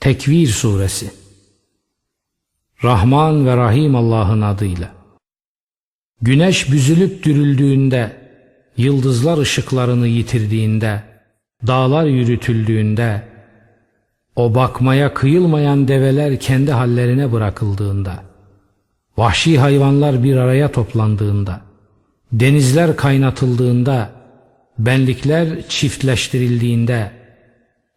Tekvir Suresi. Rahman ve Rahim Allah'ın adıyla. Güneş büzülüp dürüldüğünde, yıldızlar ışıklarını yitirdiğinde, dağlar yürütüldüğünde, o bakmaya kıyılmayan develer kendi hallerine bırakıldığında, vahşi hayvanlar bir araya toplandığında, denizler kaynatıldığında, benlikler çiftleştirildiğinde,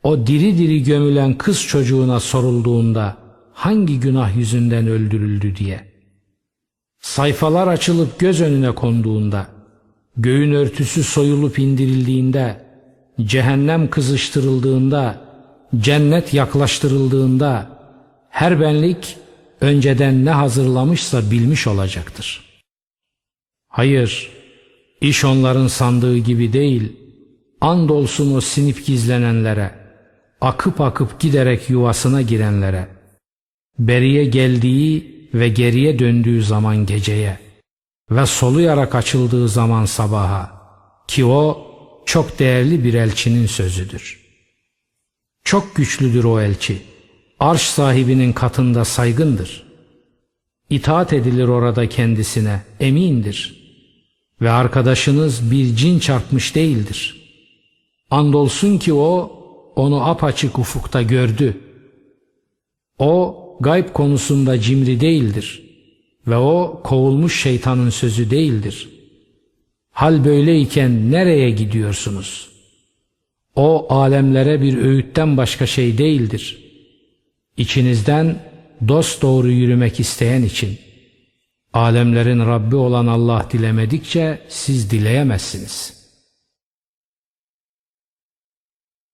o diri diri gömülen kız çocuğuna sorulduğunda hangi günah yüzünden öldürüldü diye. Sayfalar açılıp göz önüne konduğunda, göğün örtüsü soyulup indirildiğinde, cehennem kızıştırıldığında, cennet yaklaştırıldığında, her benlik önceden ne hazırlamışsa bilmiş olacaktır. Hayır, iş onların sandığı gibi değil, andolsun o sinip gizlenenlere, akıp akıp giderek yuvasına girenlere, beriye geldiği ve geriye döndüğü zaman geceye ve soluyarak açıldığı zaman sabaha ki o çok değerli bir elçinin sözüdür. Çok güçlüdür o elçi, arş sahibinin katında saygındır. İtaat edilir orada kendisine, emindir. Ve arkadaşınız bir cin çarpmış değildir. Andolsun ki o, onu apaçık ufukta gördü. O gayb konusunda cimri değildir ve o kovulmuş şeytanın sözü değildir. Hal böyleyken nereye gidiyorsunuz? O alemlere bir öğütten başka şey değildir. İçinizden dost doğru yürümek isteyen için. Alemlerin Rabbi olan Allah dilemedikçe siz dileyemezsiniz.''